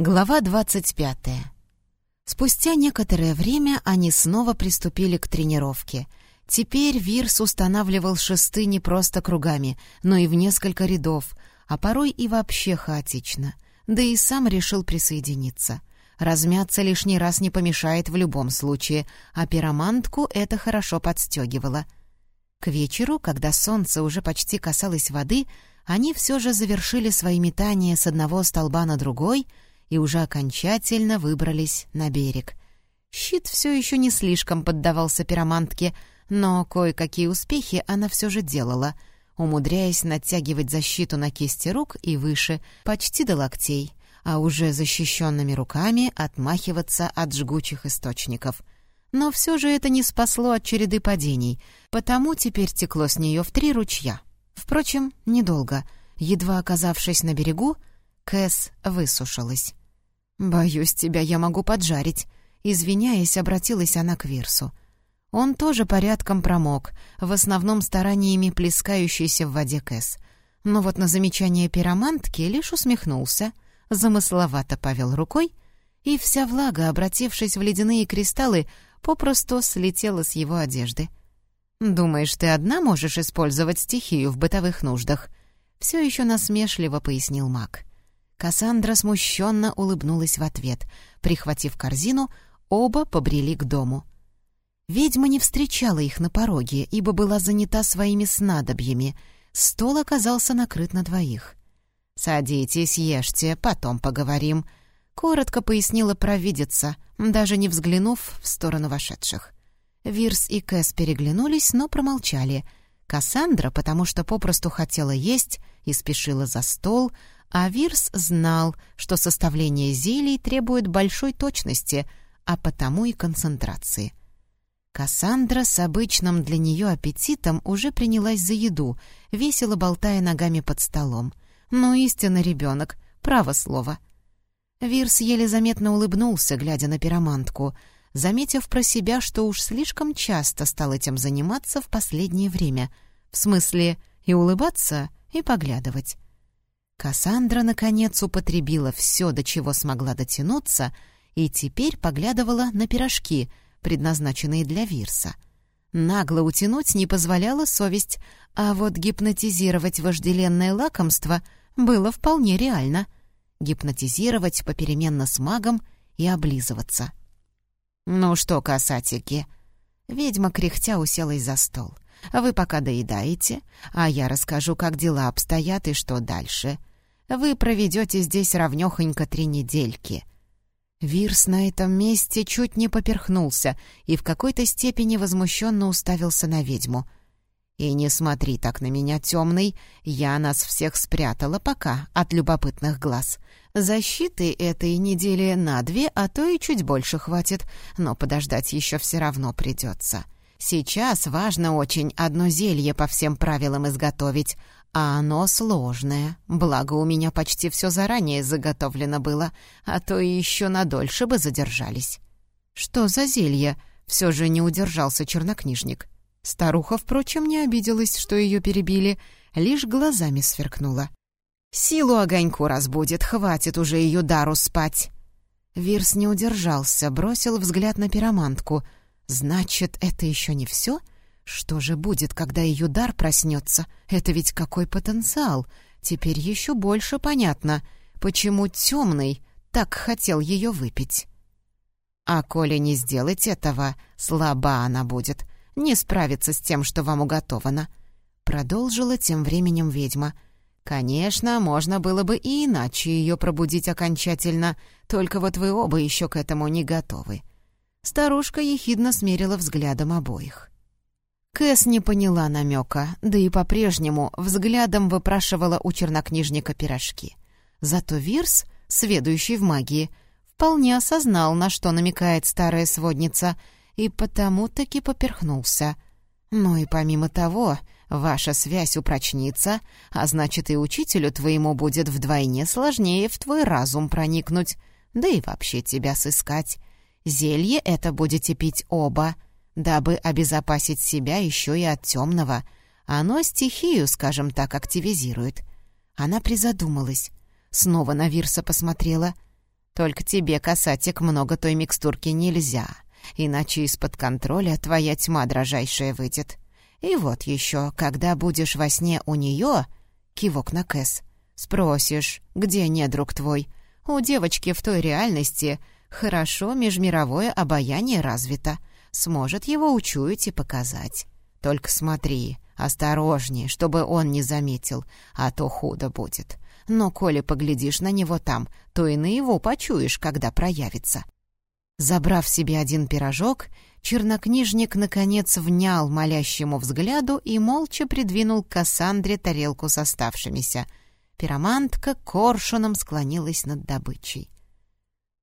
Глава двадцать пятая. Спустя некоторое время они снова приступили к тренировке. Теперь Вирс устанавливал шесты не просто кругами, но и в несколько рядов, а порой и вообще хаотично. Да и сам решил присоединиться. Размяться лишний раз не помешает в любом случае, а пиромантку это хорошо подстегивало. К вечеру, когда солнце уже почти касалось воды, они все же завершили свои метания с одного столба на другой — и уже окончательно выбрались на берег. Щит все еще не слишком поддавался пиромантке, но кое-какие успехи она все же делала, умудряясь натягивать защиту на кисти рук и выше, почти до локтей, а уже защищенными руками отмахиваться от жгучих источников. Но все же это не спасло от череды падений, потому теперь текло с нее в три ручья. Впрочем, недолго. Едва оказавшись на берегу, Кэс высушилась. «Боюсь, тебя я могу поджарить», — извиняясь, обратилась она к Вирсу. Он тоже порядком промок, в основном стараниями плескающейся в воде Кэс. Но вот на замечание пиромантки лишь усмехнулся, замысловато повел рукой, и вся влага, обратившись в ледяные кристаллы, попросту слетела с его одежды. «Думаешь, ты одна можешь использовать стихию в бытовых нуждах?» Все еще насмешливо пояснил маг. Кассандра смущенно улыбнулась в ответ. Прихватив корзину, оба побрели к дому. Ведьма не встречала их на пороге, ибо была занята своими снадобьями. Стол оказался накрыт на двоих. «Садитесь, ешьте, потом поговорим», — коротко пояснила провидица, даже не взглянув в сторону вошедших. Вирс и Кэс переглянулись, но промолчали. Кассандра, потому что попросту хотела есть и спешила за стол, а Вирс знал, что составление зелий требует большой точности, а потому и концентрации. Кассандра с обычным для нее аппетитом уже принялась за еду, весело болтая ногами под столом. Но истинно ребенок, право слово. Вирс еле заметно улыбнулся, глядя на пиромантку, заметив про себя, что уж слишком часто стал этим заниматься в последнее время. В смысле и улыбаться, и поглядывать. Кассандра, наконец, употребила все, до чего смогла дотянуться, и теперь поглядывала на пирожки, предназначенные для Вирса. Нагло утянуть не позволяла совесть, а вот гипнотизировать вожделенное лакомство было вполне реально. Гипнотизировать попеременно с магом и облизываться. «Ну что, касатики?» Ведьма кряхтя уселась за стол. «Вы пока доедаете, а я расскажу, как дела обстоят и что дальше вы проведете здесь равнёхонько три недельки». Вирс на этом месте чуть не поперхнулся и в какой-то степени возмущенно уставился на ведьму. «И не смотри так на меня, темный, я нас всех спрятала пока от любопытных глаз. Защиты этой недели на две, а то и чуть больше хватит, но подождать еще все равно придется. Сейчас важно очень одно зелье по всем правилам изготовить, а оно сложное, благо у меня почти все заранее заготовлено было, а то и еще надольше бы задержались. Что за зелье? Все же не удержался чернокнижник. Старуха, впрочем, не обиделась, что ее перебили, лишь глазами сверкнула. «Силу огоньку разбудит, хватит уже ее дару спать!» Вирс не удержался, бросил взгляд на пиромантку. «Значит, это еще не все?» Что же будет, когда ее дар проснется? Это ведь какой потенциал! Теперь еще больше понятно, почему темный так хотел ее выпить. А коли не сделать этого, слаба она будет, не справится с тем, что вам уготовано. Продолжила тем временем ведьма. Конечно, можно было бы и иначе ее пробудить окончательно, только вот вы оба еще к этому не готовы. Старушка ехидно смерила взглядом обоих. Кэс не поняла намека, да и по-прежнему взглядом выпрашивала у чернокнижника пирожки. Зато Вирс, сведущий в магии, вполне осознал, на что намекает старая сводница, и потому таки поперхнулся. Ну и помимо того, ваша связь упрочнится, а значит и учителю твоему будет вдвойне сложнее в твой разум проникнуть, да и вообще тебя сыскать. Зелье это будете пить оба — дабы обезопасить себя еще и от темного. Оно стихию, скажем так, активизирует. Она призадумалась. Снова на Вирса посмотрела. Только тебе, касатик, много той микстурки нельзя, иначе из-под контроля твоя тьма дрожайшая выйдет. И вот еще, когда будешь во сне у нее, кивок на Кэс, спросишь, где недруг твой. У девочки в той реальности хорошо межмировое обаяние развито, сможет его учуять и показать. Только смотри, осторожнее, чтобы он не заметил, а то худо будет. Но коли поглядишь на него там, то и на его почуешь, когда проявится. Забрав себе один пирожок, чернокнижник, наконец, внял молящему взгляду и молча придвинул к Кассандре тарелку с оставшимися. Пиромантка коршуном склонилась над добычей.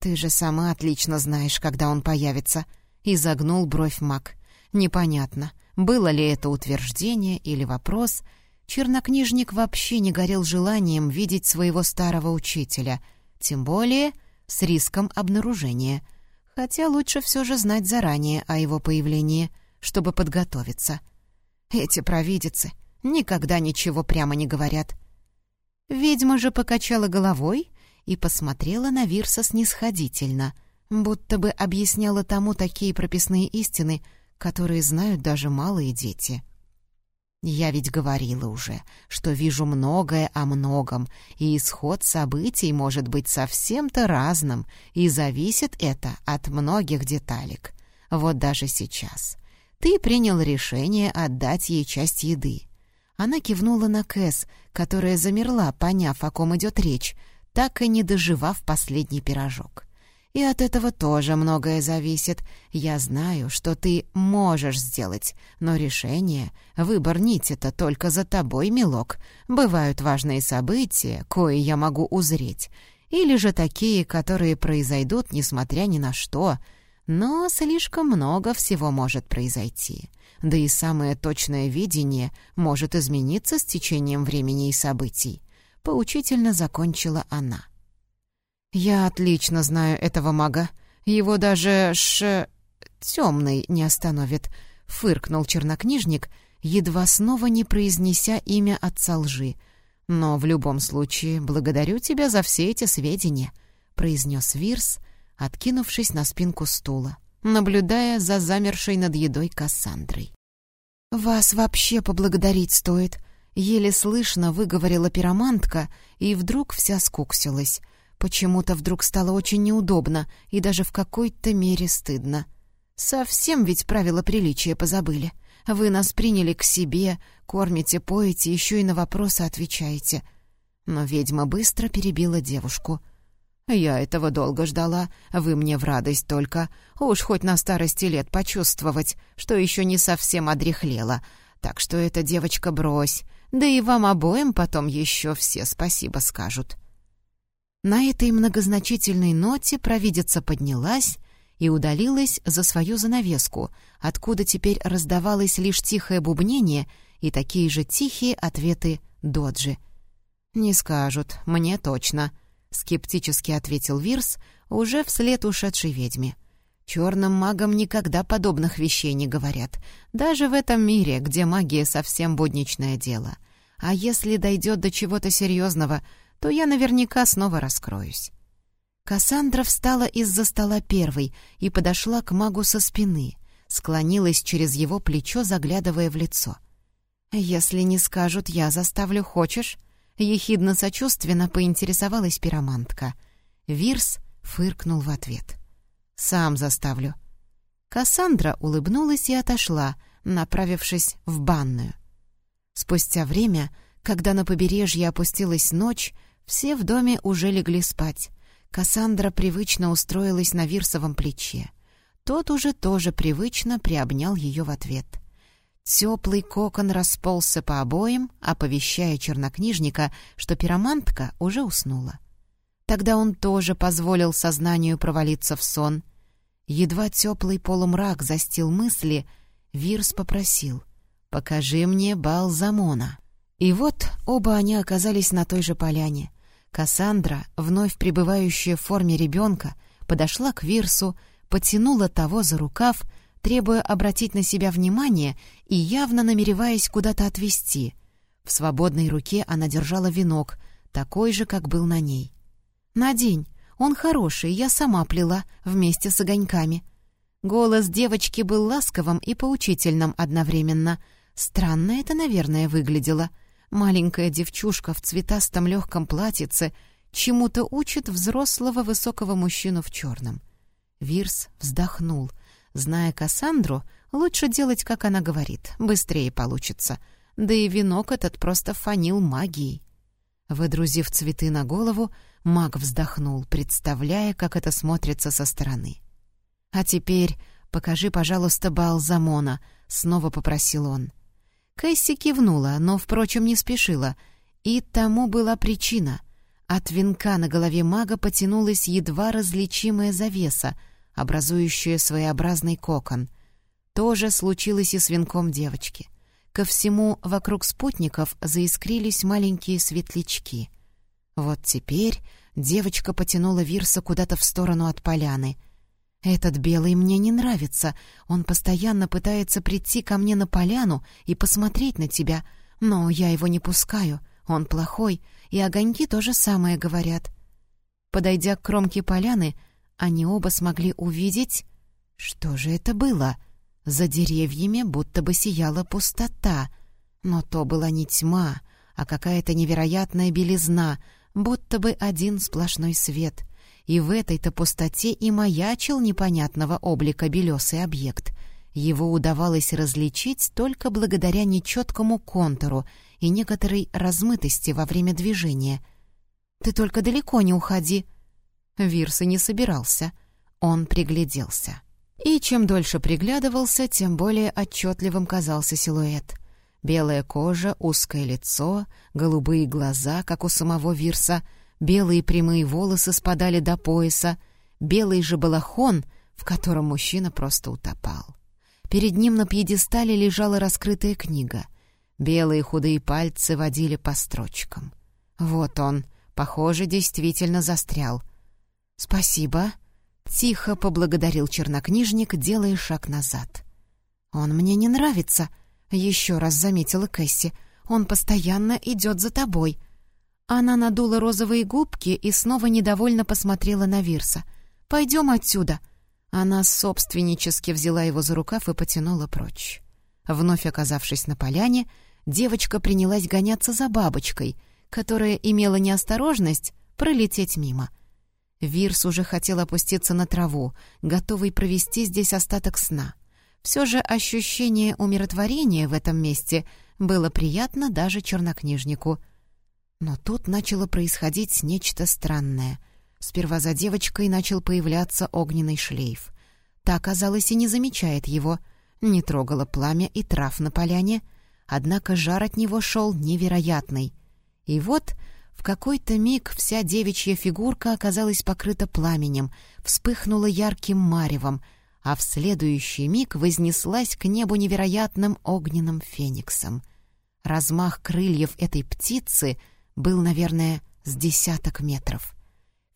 «Ты же сама отлично знаешь, когда он появится», — изогнул бровь маг. «Непонятно, было ли это утверждение или вопрос. Чернокнижник вообще не горел желанием видеть своего старого учителя, тем более с риском обнаружения. Хотя лучше все же знать заранее о его появлении, чтобы подготовиться. Эти провидицы никогда ничего прямо не говорят. Ведьма же покачала головой и посмотрела на Вирса снисходительно, будто бы объясняла тому такие прописные истины — которые знают даже малые дети. Я ведь говорила уже, что вижу многое о многом, и исход событий может быть совсем-то разным, и зависит это от многих деталек. Вот даже сейчас. Ты принял решение отдать ей часть еды. Она кивнула на Кэс, которая замерла, поняв, о ком идет речь, так и не доживав последний пирожок. И от этого тоже многое зависит. Я знаю, что ты можешь сделать, но решение, выбор нити-то только за тобой, милок. Бывают важные события, кои я могу узреть, или же такие, которые произойдут, несмотря ни на что. Но слишком много всего может произойти. Да и самое точное видение может измениться с течением времени и событий. Поучительно закончила она. — «Я отлично знаю этого мага. Его даже ш... темный не остановит», — фыркнул чернокнижник, едва снова не произнеся имя отца лжи. «Но в любом случае благодарю тебя за все эти сведения», — произнес Вирс, откинувшись на спинку стула, наблюдая за замершей над едой Кассандрой. «Вас вообще поблагодарить стоит», — еле слышно выговорила пиромантка и вдруг вся скуксилась — Почему-то вдруг стало очень неудобно и даже в какой-то мере стыдно. Совсем ведь правила приличия позабыли. Вы нас приняли к себе, кормите, поете, еще и на вопросы отвечаете. Но ведьма быстро перебила девушку. «Я этого долго ждала, вы мне в радость только. Уж хоть на старости лет почувствовать, что еще не совсем одрехлела. Так что эта девочка брось, да и вам обоим потом еще все спасибо скажут». На этой многозначительной ноте провидица поднялась и удалилась за свою занавеску, откуда теперь раздавалось лишь тихое бубнение и такие же тихие ответы Доджи. «Не скажут, мне точно», — скептически ответил Вирс, уже вслед ушедшей ведьме. «Черным магам никогда подобных вещей не говорят, даже в этом мире, где магия совсем будничное дело. А если дойдет до чего-то серьезного, то я наверняка снова раскроюсь. Кассандра встала из-за стола первой и подошла к магу со спины, склонилась через его плечо, заглядывая в лицо. «Если не скажут, я заставлю, хочешь?» Ехидно-сочувственно поинтересовалась пиромантка. Вирс фыркнул в ответ. «Сам заставлю». Кассандра улыбнулась и отошла, направившись в банную. Спустя время, когда на побережье опустилась ночь, все в доме уже легли спать. Кассандра привычно устроилась на Вирсовом плече. Тот уже тоже привычно приобнял ее в ответ. Теплый кокон расползся по обоим, оповещая чернокнижника, что пиромантка уже уснула. Тогда он тоже позволил сознанию провалиться в сон. Едва теплый полумрак застил мысли, Вирс попросил «Покажи мне бал Замона». И вот оба они оказались на той же поляне. Кассандра, вновь пребывающая в форме ребенка, подошла к Вирсу, потянула того за рукав, требуя обратить на себя внимание и явно намереваясь куда-то отвести. В свободной руке она держала венок, такой же, как был на ней. «Надень, Он хороший, я сама плела, вместе с огоньками». Голос девочки был ласковым и поучительным одновременно. Странно это, наверное, выглядело. Маленькая девчушка в цветастом легком платьице чему-то учит взрослого высокого мужчину в черном. Вирс вздохнул. Зная Кассандру, лучше делать, как она говорит, быстрее получится. Да и венок этот просто фанил магией. Выдрузив цветы на голову, маг вздохнул, представляя, как это смотрится со стороны. «А теперь покажи, пожалуйста, Балзамона», — снова попросил он. Кэсси кивнула, но, впрочем, не спешила. И тому была причина. От венка на голове мага потянулась едва различимая завеса, образующая своеобразный кокон. То же случилось и с венком девочки. Ко всему вокруг спутников заискрились маленькие светлячки. Вот теперь девочка потянула Вирса куда-то в сторону от поляны. «Этот белый мне не нравится. Он постоянно пытается прийти ко мне на поляну и посмотреть на тебя, но я его не пускаю. Он плохой, и огоньки то же самое говорят». Подойдя к кромке поляны, они оба смогли увидеть... Что же это было? За деревьями будто бы сияла пустота. Но то была не тьма, а какая-то невероятная белизна, будто бы один сплошной свет. И в этой-то пустоте и маячил непонятного облика белесый объект. Его удавалось различить только благодаря нечеткому контуру и некоторой размытости во время движения. «Ты только далеко не уходи!» Вирс и не собирался. Он пригляделся. И чем дольше приглядывался, тем более отчетливым казался силуэт. Белая кожа, узкое лицо, голубые глаза, как у самого Вирса, белые прямые волосы спадали до пояса, белый же балахон, в котором мужчина просто утопал. Перед ним на пьедестале лежала раскрытая книга. Белые худые пальцы водили по строчкам. Вот он, похоже, действительно застрял. «Спасибо», Тихо поблагодарил чернокнижник, делая шаг назад. «Он мне не нравится», — еще раз заметила Кэсси. «Он постоянно идет за тобой». Она надула розовые губки и снова недовольно посмотрела на Вирса. «Пойдем отсюда». Она собственнически взяла его за рукав и потянула прочь. Вновь оказавшись на поляне, девочка принялась гоняться за бабочкой, которая имела неосторожность пролететь мимо — Вирс уже хотел опуститься на траву, готовый провести здесь остаток сна. Все же ощущение умиротворения в этом месте было приятно даже чернокнижнику. Но тут начало происходить нечто странное. Сперва за девочкой начал появляться огненный шлейф. Та, казалось, и не замечает его, не трогала пламя и трав на поляне, однако жар от него шел невероятный. И вот в какой-то миг вся девичья фигурка оказалась покрыта пламенем, вспыхнула ярким маревом, а в следующий миг вознеслась к небу невероятным огненным фениксом. Размах крыльев этой птицы был, наверное, с десяток метров.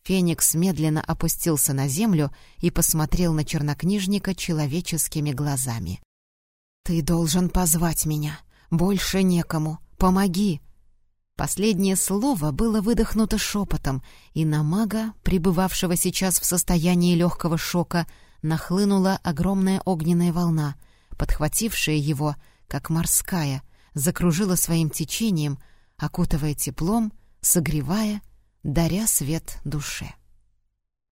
Феникс медленно опустился на землю и посмотрел на чернокнижника человеческими глазами. «Ты должен позвать меня. Больше некому. Помоги!» Последнее слово было выдохнуто шепотом, и на мага, пребывавшего сейчас в состоянии легкого шока, нахлынула огромная огненная волна, подхватившая его, как морская, закружила своим течением, окутывая теплом, согревая, даря свет душе.